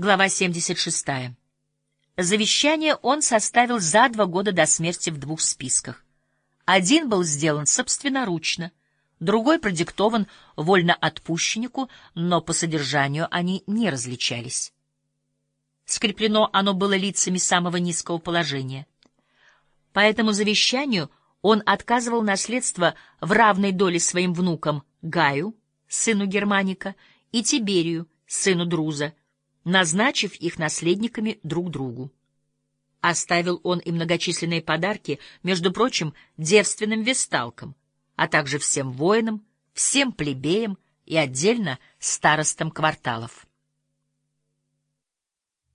Глава 76. Завещание он составил за два года до смерти в двух списках. Один был сделан собственноручно, другой продиктован вольноотпущеннику, но по содержанию они не различались. Скреплено оно было лицами самого низкого положения. По этому завещанию он отказывал наследство в равной доле своим внукам Гаю, сыну Германика, и Тиберию, сыну Друза, назначив их наследниками друг другу. Оставил он и многочисленные подарки, между прочим, девственным весталкам, а также всем воинам, всем плебеям и отдельно старостам кварталов.